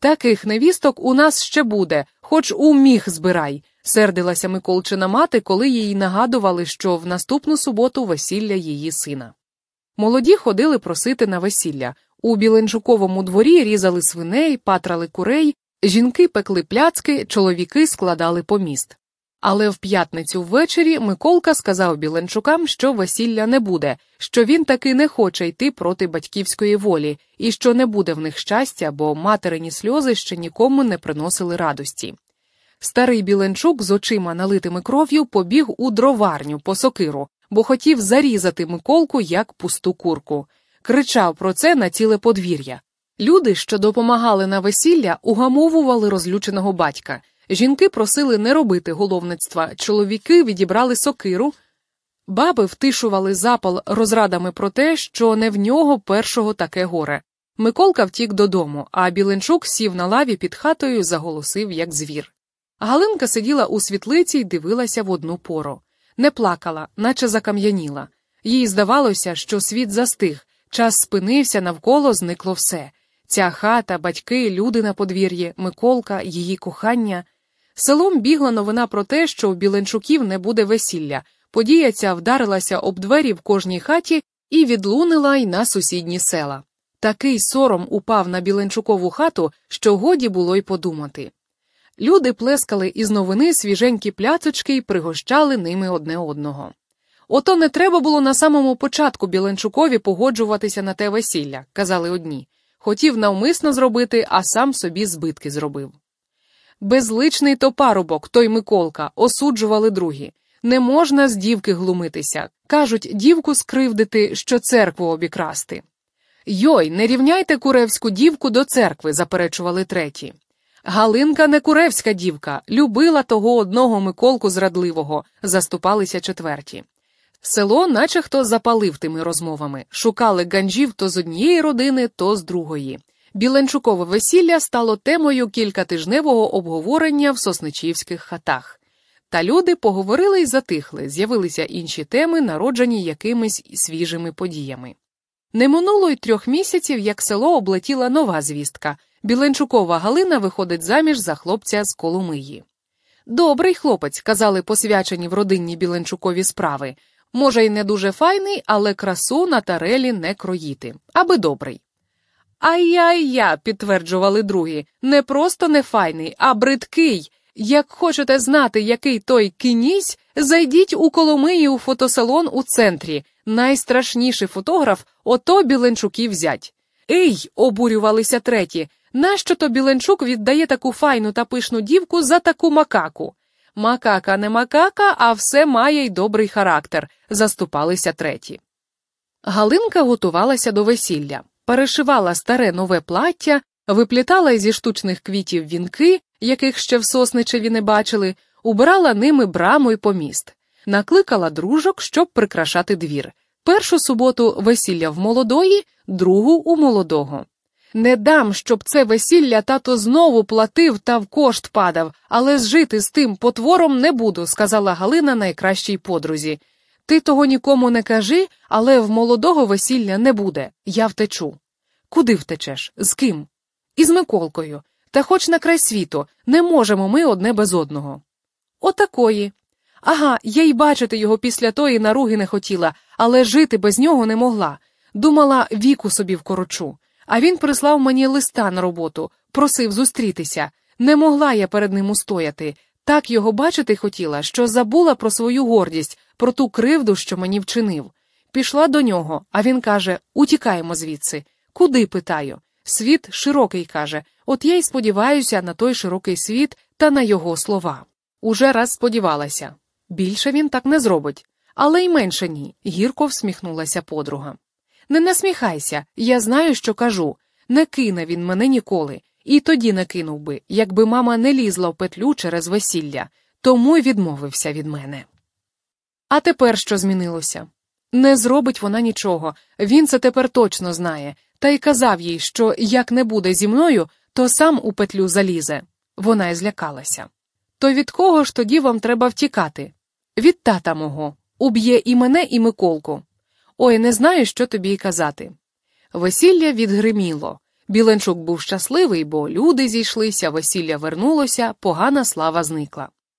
Таких невісток у нас ще буде, хоч у міг збирай, сердилася Миколчина мати, коли їй нагадували, що в наступну суботу весілля її сина. Молоді ходили просити на весілля. У Біленчуковому дворі різали свиней, патрали курей, жінки пекли пляцки, чоловіки складали поміст. Але в п'ятницю ввечері Миколка сказав Біленчукам, що весілля не буде, що він таки не хоче йти проти батьківської волі, і що не буде в них щастя, бо материні сльози ще нікому не приносили радості. Старий Біленчук з очима налитими кров'ю побіг у дроварню по сокиру, бо хотів зарізати Миколку як пусту курку. Кричав про це на ціле подвір'я. Люди, що допомагали на весілля, угамовували розлюченого батька. Жінки просили не робити головництва, чоловіки відібрали сокиру, баби втишували запал розрадами про те, що не в нього першого таке горе. Миколка втік додому, а Біленчук сів на лаві під хатою заголосив, як звір. Галинка сиділа у світлиці й дивилася в одну пору. Не плакала, наче закам'яніла. Їй здавалося, що світ застиг, час спинився, навколо зникло все. Ця хата, батьки, люди на подвір'ї, Миколка, її кохання. Селом бігла новина про те, що у Біленчуків не буде весілля. Подія ця вдарилася об двері в кожній хаті і відлунила й на сусідні села. Такий сором упав на Біленчукову хату, що годі було й подумати. Люди плескали із новини свіженькі пляцочки і пригощали ними одне одного. Ото не треба було на самому початку Біленчукові погоджуватися на те весілля, казали одні. Хотів навмисно зробити, а сам собі збитки зробив. Безличний то парубок, той Миколка, осуджували другі. Не можна з дівки глумитися. Кажуть, дівку скривдити, що церкву обікрасти. Йой, не рівняйте куревську дівку до церкви, заперечували треті. Галинка не куревська дівка, любила того одного Миколку зрадливого, заступалися четверті. Село, наче хто запалив тими розмовами, шукали ганджів то з однієї родини, то з другої. Біленчукове весілля стало темою кількатижневого обговорення в сосничівських хатах. Та люди поговорили й затихли, з'явилися інші теми, народжені якимись свіжими подіями. Не минуло й трьох місяців, як село облетіла нова звістка. Біленчукова Галина виходить заміж за хлопця з Коломиї. Добрий хлопець, казали посвячені в родинні Біленчукові справи. Може, й не дуже файний, але красу на тарелі не кроїти, аби добрий. Ай-яй-я, підтверджували другі, не просто не файний, а бридкий. Як хочете знати, який той кінізь, зайдіть у Коломиї у фотосалон у центрі. Найстрашніший фотограф ото Біленчуків зять. Ей, обурювалися треті. Нащо то Біленчук віддає таку файну та пишну дівку за таку макаку? Макака не макака, а все має й добрий характер, заступалися треті. Галинка готувалася до весілля, перешивала старе нове плаття, виплітала зі штучних квітів вінки, яких ще в сосничеві не бачили, убирала ними браму й поміст, накликала дружок, щоб прикрашати двір. Першу суботу весілля в молодої, другу у молодого. Не дам, щоб це весілля тато знову платив та в кошт падав, але зжити з тим потвором не буду, сказала Галина найкращій подрузі. Ти того нікому не кажи, але в молодого весілля не буде. Я втечу. Куди втечеш? З ким? Із Миколкою. Та хоч на край світу, не можемо ми одне без одного. Отакої. Ага, я й бачити його після тої наруги не хотіла, але жити без нього не могла. Думала, віку собі вкорочу. А він прислав мені листа на роботу, просив зустрітися. Не могла я перед ним устояти. Так його бачити хотіла, що забула про свою гордість, про ту кривду, що мені вчинив. Пішла до нього, а він каже Утікаємо звідси. Куди? питаю. Світ широкий каже, от я й сподіваюся на той широкий світ та на його слова. Уже раз сподівалася. Більше він так не зробить, але й менше ні, гірко всміхнулася подруга. Не насміхайся, я знаю, що кажу. Не кине він мене ніколи, і тоді не кинув би, якби мама не лізла в петлю через весілля, тому й відмовився від мене. А тепер що змінилося? Не зробить вона нічого, він це тепер точно знає, та й казав їй, що як не буде зі мною, то сам у петлю залізе. Вона й злякалася. То від кого ж тоді вам треба втікати? Від тата мого. Уб'є і мене, і Миколку. Ой, не знаю, що тобі й казати. Весілля відгриміло. Біленчук був щасливий, бо люди зійшлися, весілля вернулося, погана слава зникла.